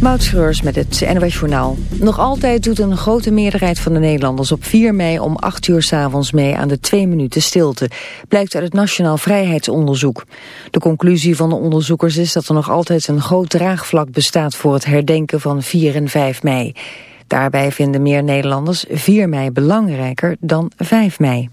Moutschreurs met het NOS Journaal. Nog altijd doet een grote meerderheid van de Nederlanders op 4 mei om 8 uur s avonds mee aan de 2 minuten stilte. Blijkt uit het Nationaal Vrijheidsonderzoek. De conclusie van de onderzoekers is dat er nog altijd een groot draagvlak bestaat voor het herdenken van 4 en 5 mei. Daarbij vinden meer Nederlanders 4 mei belangrijker dan 5 mei.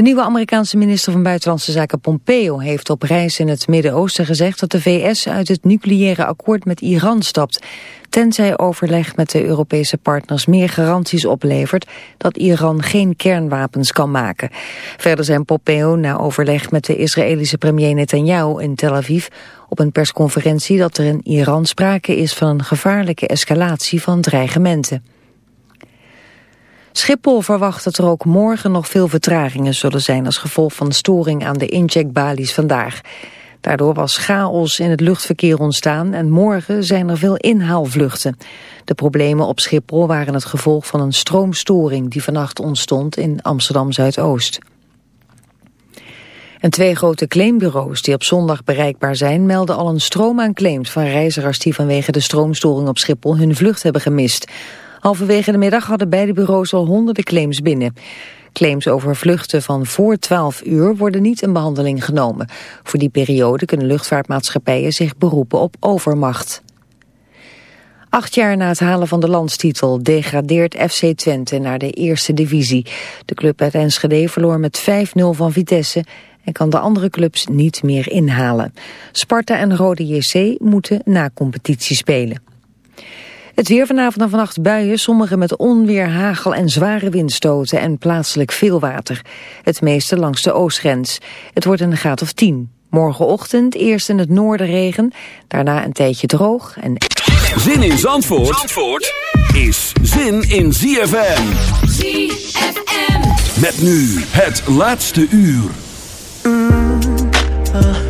De nieuwe Amerikaanse minister van Buitenlandse Zaken Pompeo heeft op reis in het Midden-Oosten gezegd dat de VS uit het nucleaire akkoord met Iran stapt. Tenzij overleg met de Europese partners meer garanties oplevert dat Iran geen kernwapens kan maken. Verder zijn Pompeo na overleg met de Israëlische premier Netanyahu in Tel Aviv op een persconferentie dat er in Iran sprake is van een gevaarlijke escalatie van dreigementen. Schiphol verwacht dat er ook morgen nog veel vertragingen zullen zijn als gevolg van storing aan de incheckbalies vandaag. Daardoor was chaos in het luchtverkeer ontstaan en morgen zijn er veel inhaalvluchten. De problemen op Schiphol waren het gevolg van een stroomstoring die vannacht ontstond in Amsterdam-Zuidoost. En twee grote claimbureaus die op zondag bereikbaar zijn... melden al een stroom aan claims van reizigers die vanwege de stroomstoring op Schiphol hun vlucht hebben gemist. Halverwege de middag hadden beide bureaus al honderden claims binnen. Claims over vluchten van voor 12 uur worden niet in behandeling genomen. Voor die periode kunnen luchtvaartmaatschappijen zich beroepen op overmacht. Acht jaar na het halen van de landstitel degradeert FC Twente naar de eerste divisie. De club uit Enschede verloor met 5-0 van Vitesse en kan de andere clubs niet meer inhalen. Sparta en Rode JC moeten na competitie spelen. Het weer vanavond en vannacht buien, sommige met onweer, hagel en zware windstoten en plaatselijk veel water. Het meeste langs de oostgrens. Het wordt een graad of 10. Morgenochtend eerst in het noorden regen, daarna een tijdje droog. En... Zin in Zandvoort, Zandvoort is zin in ZFM. ZFM. Met nu het laatste uur. Mm, uh.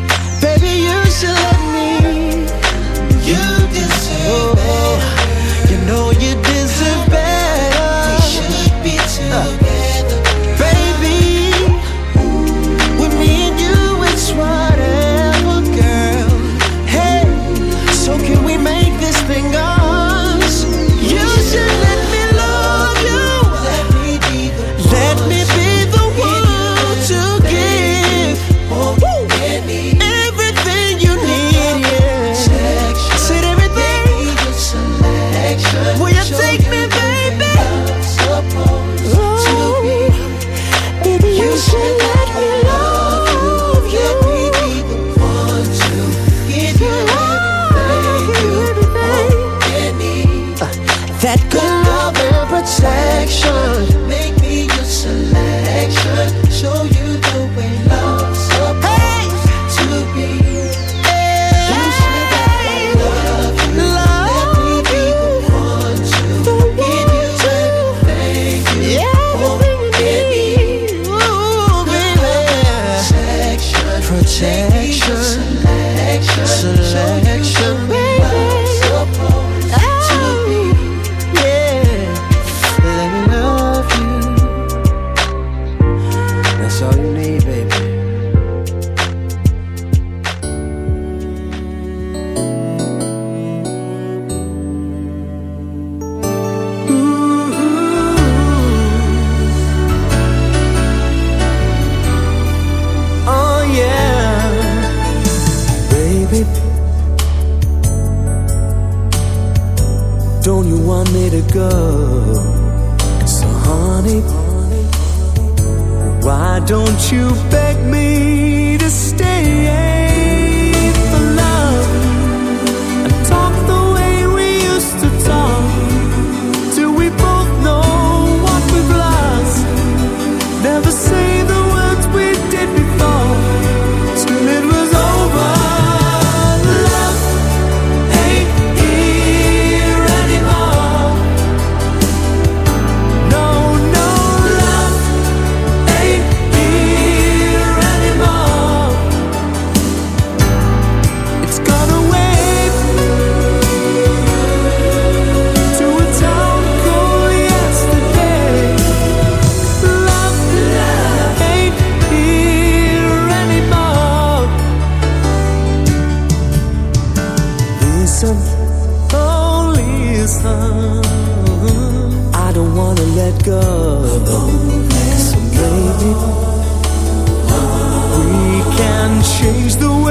Know you deserve I don't wanna let go. So maybe we can change the way.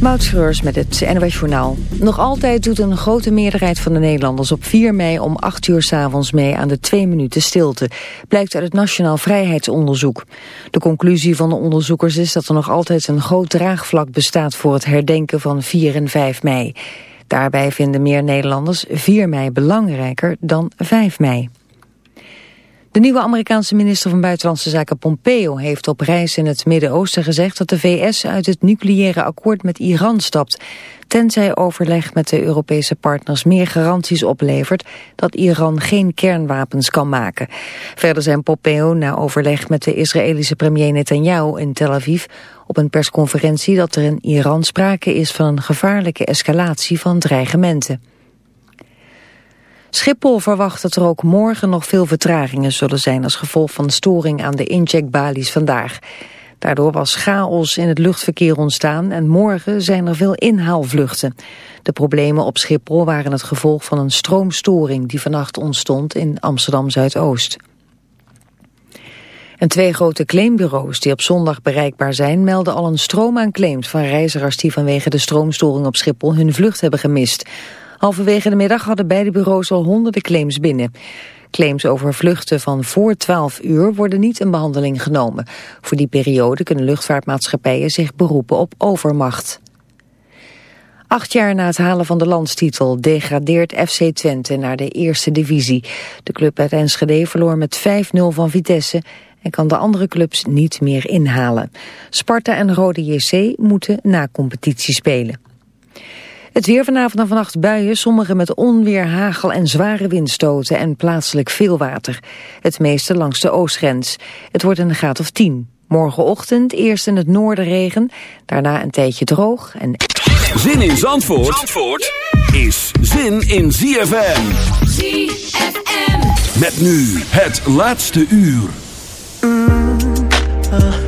Moutschreurs met het NOS Journaal. Nog altijd doet een grote meerderheid van de Nederlanders op 4 mei om 8 uur s'avonds mee aan de 2 minuten stilte. Blijkt uit het Nationaal Vrijheidsonderzoek. De conclusie van de onderzoekers is dat er nog altijd een groot draagvlak bestaat voor het herdenken van 4 en 5 mei. Daarbij vinden meer Nederlanders 4 mei belangrijker dan 5 mei. De nieuwe Amerikaanse minister van Buitenlandse Zaken Pompeo heeft op reis in het Midden-Oosten gezegd dat de VS uit het nucleaire akkoord met Iran stapt. Tenzij overleg met de Europese partners meer garanties oplevert dat Iran geen kernwapens kan maken. Verder zijn Pompeo na overleg met de Israëlische premier Netanyahu in Tel Aviv op een persconferentie dat er in Iran sprake is van een gevaarlijke escalatie van dreigementen. Schiphol verwacht dat er ook morgen nog veel vertragingen zullen zijn als gevolg van storing aan de incheckbalies vandaag. Daardoor was chaos in het luchtverkeer ontstaan en morgen zijn er veel inhaalvluchten. De problemen op Schiphol waren het gevolg van een stroomstoring die vannacht ontstond in Amsterdam-Zuidoost. En twee grote claimbureaus die op zondag bereikbaar zijn... melden al een stroom aan claims van reizigers die vanwege de stroomstoring op Schiphol hun vlucht hebben gemist. Halverwege de middag hadden beide bureaus al honderden claims binnen. Claims over vluchten van voor 12 uur worden niet in behandeling genomen. Voor die periode kunnen luchtvaartmaatschappijen zich beroepen op overmacht. Acht jaar na het halen van de landstitel degradeert FC Twente naar de eerste divisie. De club uit Enschede verloor met 5-0 van Vitesse en kan de andere clubs niet meer inhalen. Sparta en Rode JC moeten na competitie spelen. Het weer vanavond en vannacht buien, sommige met onweer, hagel en zware windstoten en plaatselijk veel water. Het meeste langs de oostgrens. Het wordt een graad of 10. Morgenochtend eerst in het noorden regen, daarna een tijdje droog en... Zin in Zandvoort, Zandvoort is zin in ZFM. ZFM. Met nu het laatste uur. Yeah.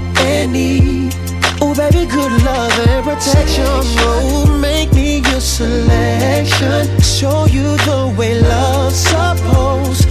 need. Oh, baby, good love and protection. Oh, make me your selection. Show you the way love's supposed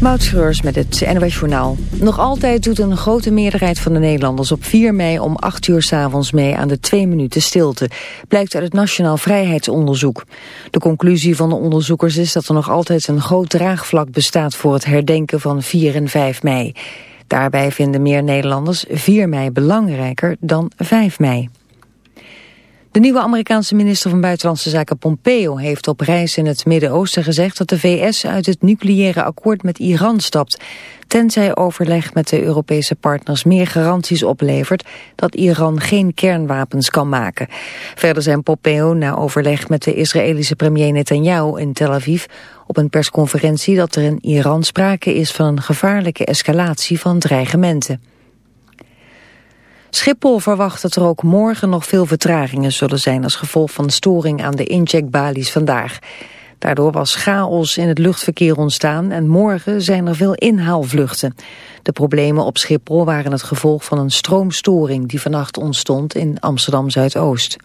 Moutschreurs met het NOS Journaal. Nog altijd doet een grote meerderheid van de Nederlanders op 4 mei om 8 uur s avonds mee aan de 2 minuten stilte. Blijkt uit het Nationaal Vrijheidsonderzoek. De conclusie van de onderzoekers is dat er nog altijd een groot draagvlak bestaat voor het herdenken van 4 en 5 mei. Daarbij vinden meer Nederlanders 4 mei belangrijker dan 5 mei. De nieuwe Amerikaanse minister van Buitenlandse Zaken Pompeo heeft op reis in het Midden-Oosten gezegd dat de VS uit het nucleaire akkoord met Iran stapt. Tenzij overleg met de Europese partners meer garanties oplevert dat Iran geen kernwapens kan maken. Verder zijn Pompeo na overleg met de Israëlische premier Netanyahu in Tel Aviv op een persconferentie dat er in Iran sprake is van een gevaarlijke escalatie van dreigementen. Schiphol verwacht dat er ook morgen nog veel vertragingen zullen zijn als gevolg van storing aan de incheckbalies vandaag. Daardoor was chaos in het luchtverkeer ontstaan en morgen zijn er veel inhaalvluchten. De problemen op Schiphol waren het gevolg van een stroomstoring die vannacht ontstond in Amsterdam-Zuidoost.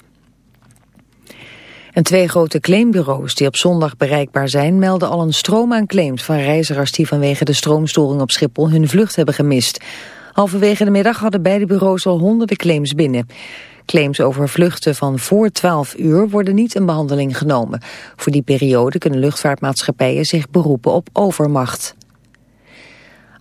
En twee grote claimbureaus die op zondag bereikbaar zijn... melden al een stroom aan claims van reizigers die vanwege de stroomstoring op Schiphol hun vlucht hebben gemist. Halverwege de middag hadden beide bureaus al honderden claims binnen. Claims over vluchten van voor 12 uur worden niet in behandeling genomen. Voor die periode kunnen luchtvaartmaatschappijen zich beroepen op overmacht.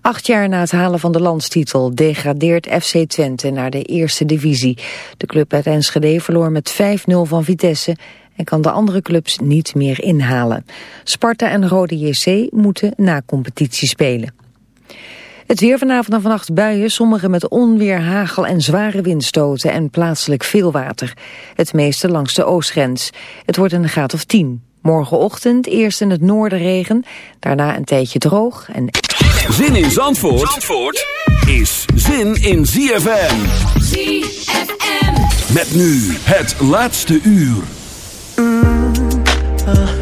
Acht jaar na het halen van de landstitel degradeert FC Twente naar de eerste divisie. De club uit Enschede verloor met 5-0 van Vitesse en kan de andere clubs niet meer inhalen. Sparta en Rode JC moeten na competitie spelen. Het weer vanavond en vannacht buien, sommige met onweer, hagel en zware windstoten en plaatselijk veel water. Het meeste langs de oostgrens. Het wordt een graad of 10. Morgenochtend eerst in het noorden regen, daarna een tijdje droog. En... Zin in Zandvoort, Zandvoort is zin in ZFM. ZFM. Met nu het laatste uur. Mm, uh.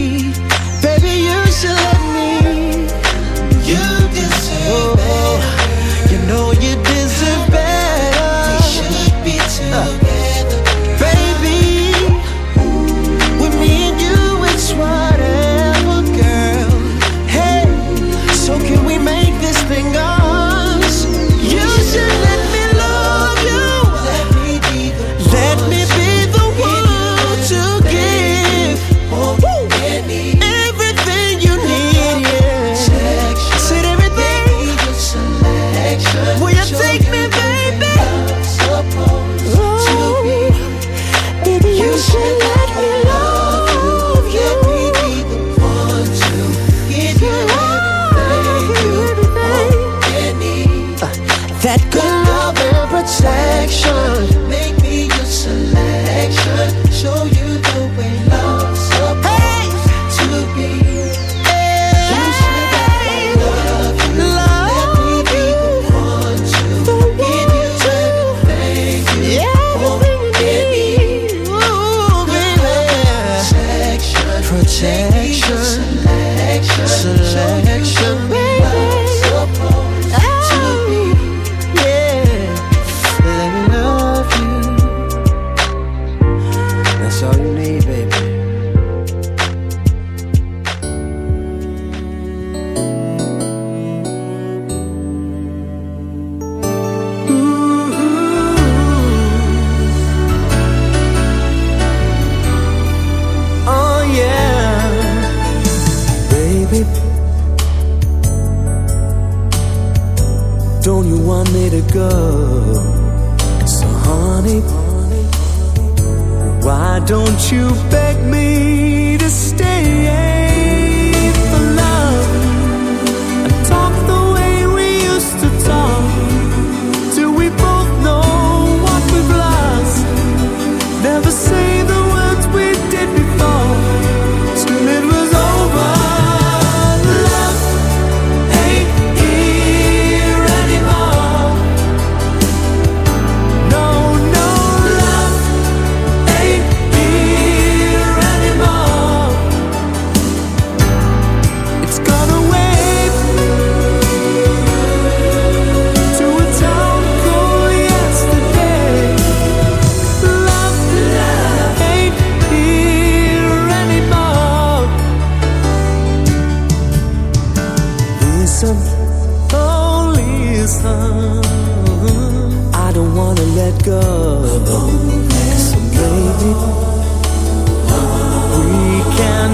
Oh,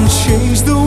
change the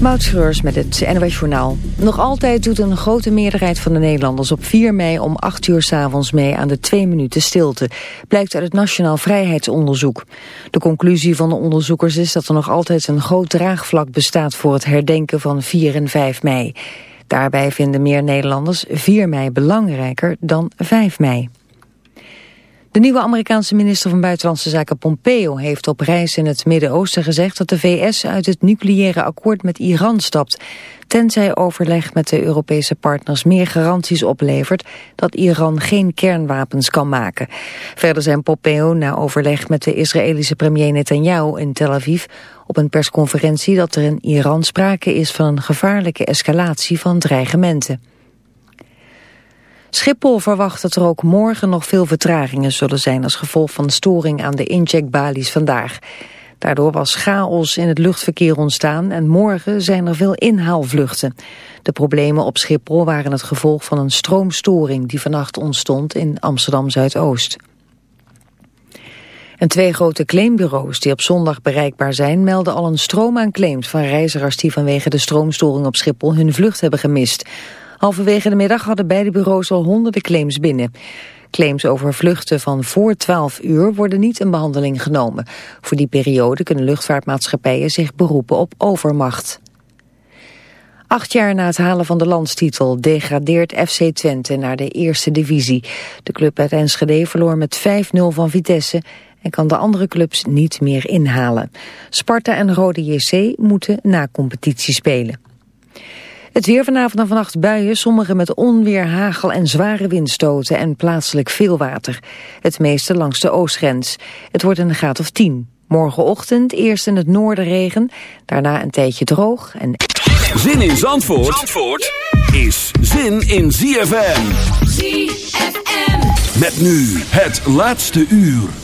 Moutschreurs met het NOS Journaal. Nog altijd doet een grote meerderheid van de Nederlanders op 4 mei om 8 uur s avonds mee aan de 2 minuten stilte. Blijkt uit het Nationaal Vrijheidsonderzoek. De conclusie van de onderzoekers is dat er nog altijd een groot draagvlak bestaat voor het herdenken van 4 en 5 mei. Daarbij vinden meer Nederlanders 4 mei belangrijker dan 5 mei. De nieuwe Amerikaanse minister van Buitenlandse Zaken Pompeo heeft op reis in het Midden-Oosten gezegd dat de VS uit het nucleaire akkoord met Iran stapt. Tenzij overleg met de Europese partners meer garanties oplevert dat Iran geen kernwapens kan maken. Verder zijn Pompeo na overleg met de Israëlische premier Netanyahu in Tel Aviv op een persconferentie dat er in Iran sprake is van een gevaarlijke escalatie van dreigementen. Schiphol verwacht dat er ook morgen nog veel vertragingen zullen zijn als gevolg van storing aan de incheckbalies vandaag. Daardoor was chaos in het luchtverkeer ontstaan en morgen zijn er veel inhaalvluchten. De problemen op Schiphol waren het gevolg van een stroomstoring die vannacht ontstond in Amsterdam-Zuidoost. En twee grote claimbureaus die op zondag bereikbaar zijn... melden al een stroom aan claims van reizigers die vanwege de stroomstoring op Schiphol hun vlucht hebben gemist. Halverwege de middag hadden beide bureaus al honderden claims binnen. Claims over vluchten van voor 12 uur worden niet in behandeling genomen. Voor die periode kunnen luchtvaartmaatschappijen zich beroepen op overmacht. Acht jaar na het halen van de landstitel degradeert FC Twente naar de eerste divisie. De club uit Enschede verloor met 5-0 van Vitesse en kan de andere clubs niet meer inhalen. Sparta en Rode JC moeten na competitie spelen. Het weer vanavond en vannacht buien, sommige met onweer, hagel en zware windstoten en plaatselijk veel water. Het meeste langs de oostgrens. Het wordt een graad of 10. Morgenochtend eerst in het noorden regen, daarna een tijdje droog. En... Zin in Zandvoort, Zandvoort is zin in ZFM. ZFM. Met nu het laatste uur.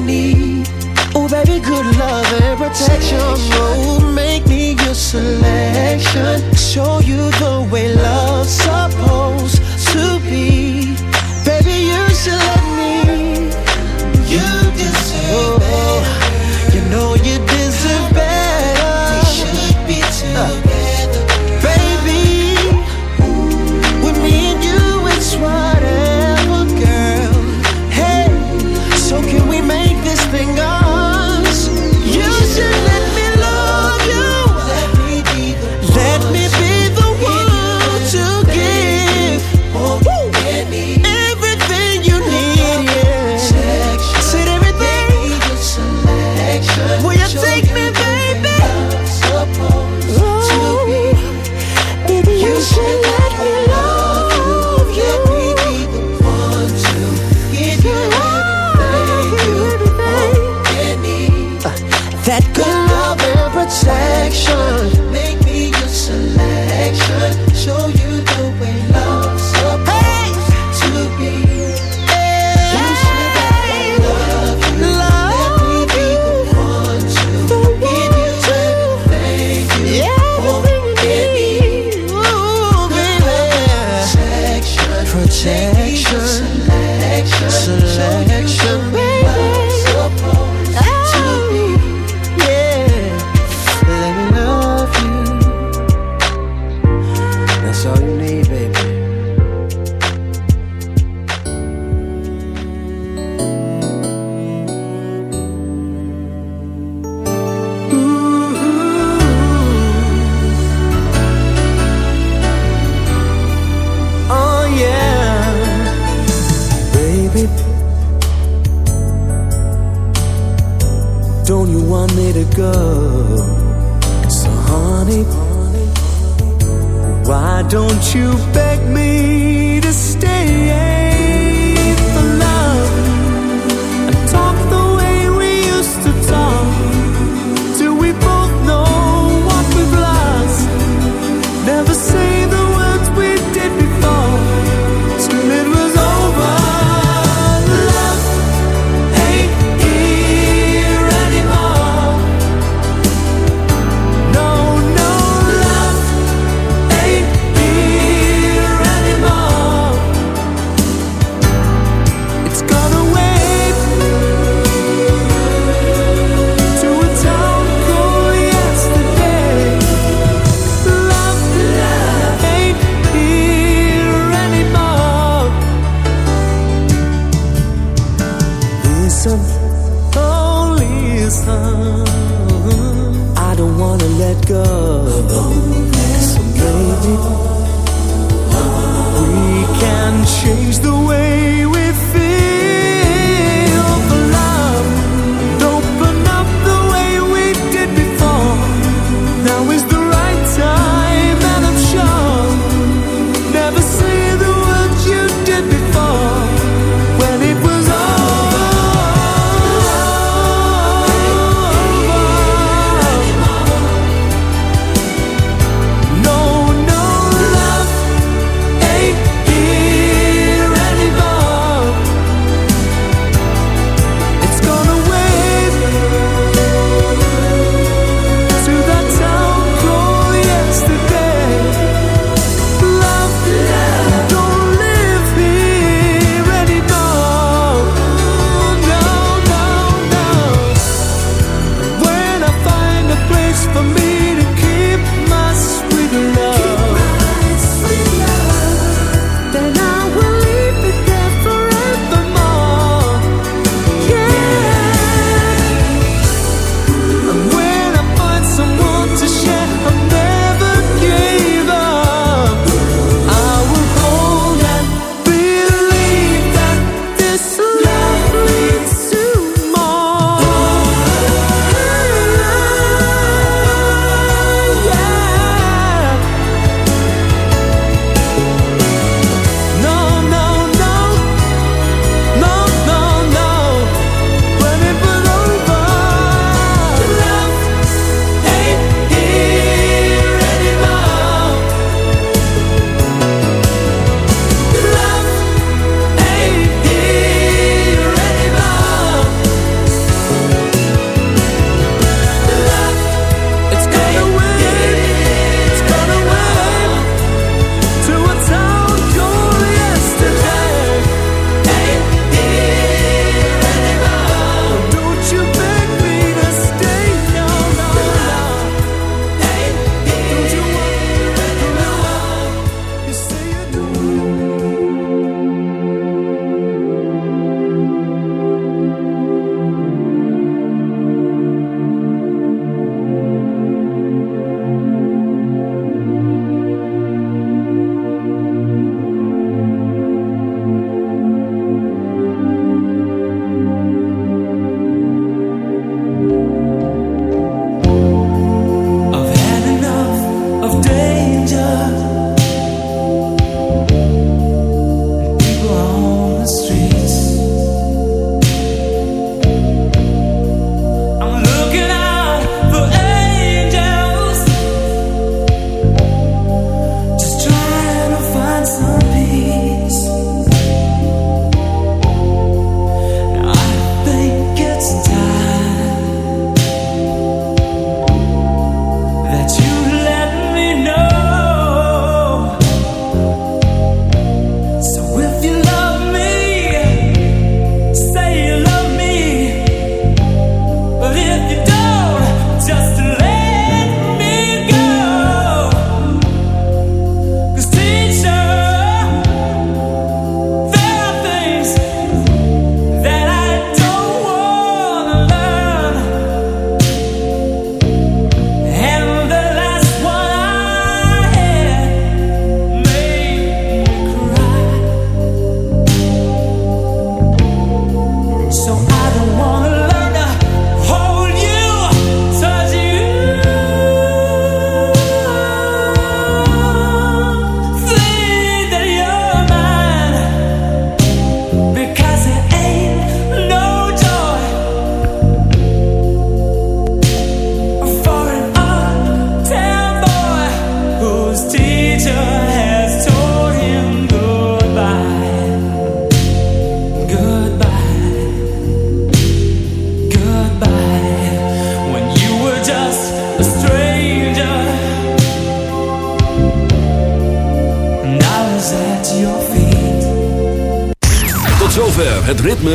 need. Oh, baby, good love and protection. Oh, make me your selection. Show you the way love's supposed to be. Baby, you should let me. You deserve oh. You know you